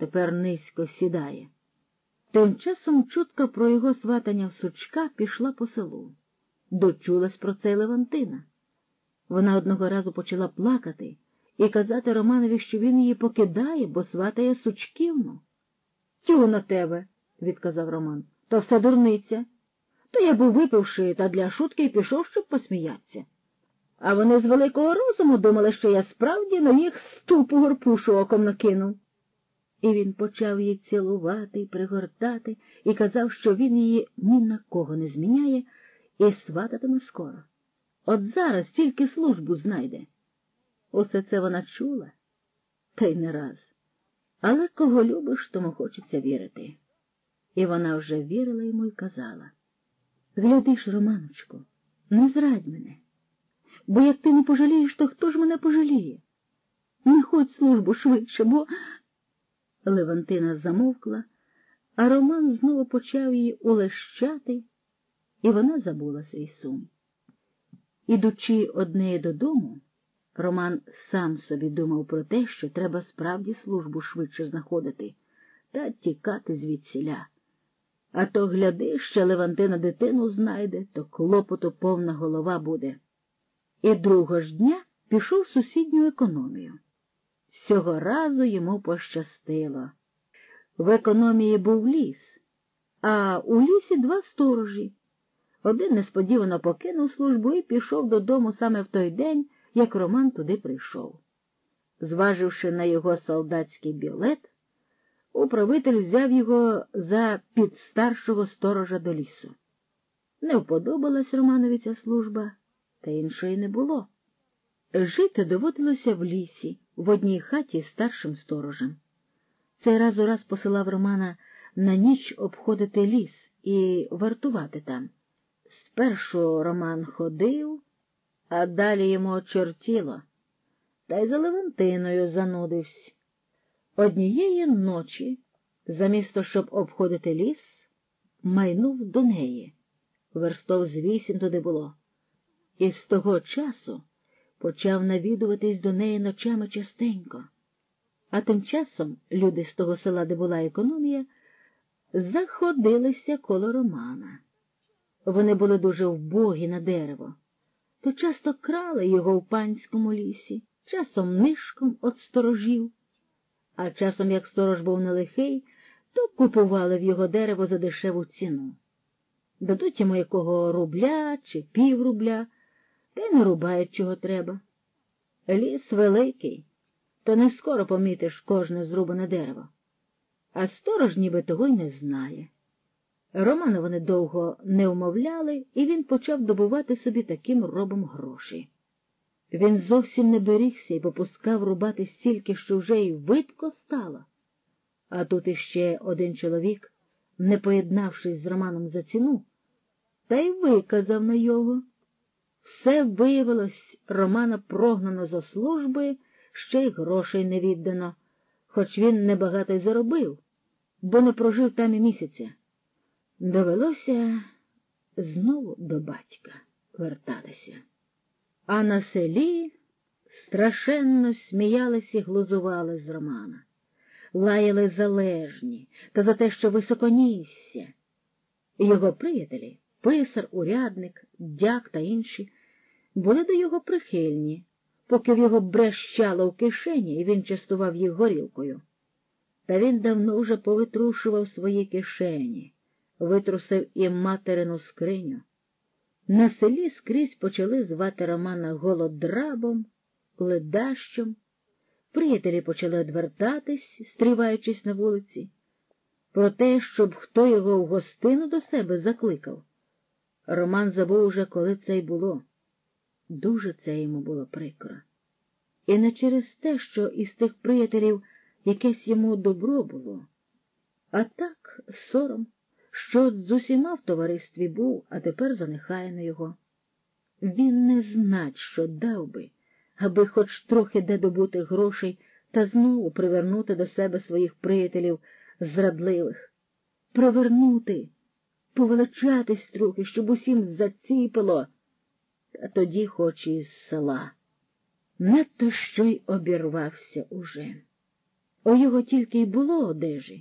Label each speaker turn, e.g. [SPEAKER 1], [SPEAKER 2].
[SPEAKER 1] тепер низько сідає. Тим часом чутка про його сватання в сучка пішла по селу. Дочулась про це Левантина. Вона одного разу почала плакати і казати Романові, що він її покидає, бо сватає сучківну. Тю на тебе, відказав Роман, то все дурниця. То я був випивши та для шутки і пішов, щоб посміятися. А вони з великого розуму думали, що я справді на їх ступу горпушу оком накинув. І він почав її цілувати пригортати і казав, що він її ні на кого не зміняє і свататиме скоро. От зараз тільки службу знайде. Усе це вона чула, та й не раз. Але кого любиш, тому хочеться вірити. І вона вже вірила йому і казала Глядиш, Романочко, не зрадь мене, бо як ти не пожалієш, то хто ж мене пожаліє? Не ходь службу швидше, бо. Левантина замовкла, а Роман знову почав її улещати, і вона забула свій сум. Ідучи однею додому, Роман сам собі думав про те, що треба справді службу швидше знаходити та тікати звідсіля. А то, гляди, ще Левантина дитину знайде, то клопоту повна голова буде. І другого ж дня пішов в сусідню економію. Цього разу йому пощастило. В економії був ліс, а у лісі два сторожі. Один несподівано покинув службу і пішов додому саме в той день, як Роман туди прийшов. Зваживши на його солдатський білет, управитель взяв його за підстаршого сторожа до лісу. Не вподобалась Романові ця служба, та іншої не було. Жити доводилося в лісі, в одній хаті старшим сторожем. Цей раз у раз посилав Романа на ніч обходити ліс і вартувати там. Спершу Роман ходив, а далі йому очертіло, та й за Левантиною занудився. Однієї ночі, замісто щоб обходити ліс, майнув до неї. Верстов з вісім туди було. І з того часу почав навідуватись до неї ночами частенько. А тим часом люди з того села, де була економія, заходилися коло Романа. Вони були дуже вбогі на дерево, то часто крали його в панському лісі, часом нишком от сторожів, а часом, як сторож був нелихий, то купували в його дерево за дешеву ціну. Дадуть йому якого рубля чи піврубля, та й нарубають, чого треба. Ліс великий, то не скоро помітиш кожне зрубане дерево, а сторож ніби того й не знає. Романа вони довго не вмовляли, і він почав добувати собі таким робом гроші. Він зовсім не берігся і попускав рубати стільки, що вже й видко стало. А тут іще один чоловік, не поєднавшись з Романом за ціну, та й виказав на його. Все виявилось Романа прогнано за служби, ще й грошей не віддано, хоч він небагато й заробив, бо не прожив там і місяця. Довелося знову до батька вертатися. А на селі страшенно сміялись і глузували з Романа, лаяли залежні та за те, що високонісся. Його приятелі, писар, урядник, дяк та інші, були до його прихильні, поки в його брещало в кишені, і він частував їх горілкою. Та він давно вже повитрушував свої кишені витрусив і материну скриню. На селі скрізь почали звати Романа голодрабом, ледащом. Приятелі почали одвертатись, стріваючись на вулиці, про те, щоб хто його в гостину до себе закликав. Роман забув уже, коли це й було. Дуже це йому було прикро. І не через те, що із тих приятелів якесь йому добро було, а так сором що з усіма в товаристві був, а тепер занехає його. Він не знать, що дав би, аби хоч трохи де добути грошей та знову привернути до себе своїх приятелів зрадливих, привернути, повеличатись трохи, щоб усім заціпило, а тоді хоч і з села. Надто що й обірвався уже. У його тільки й було одежі.